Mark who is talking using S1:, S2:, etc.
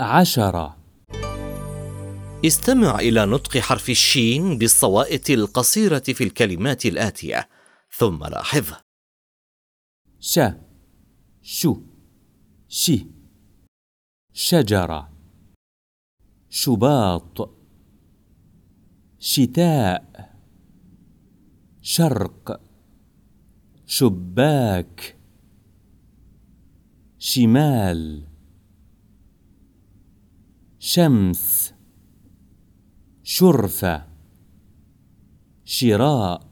S1: عشرة.
S2: استمع إلى نطق حرف الشين بالصوائت القصيرة في الكلمات الآتية ثم لاحظه
S1: ش شو شي. شجرة. شباط. شتاء. شرق. شباك. شمال. شمس شرفة شراء.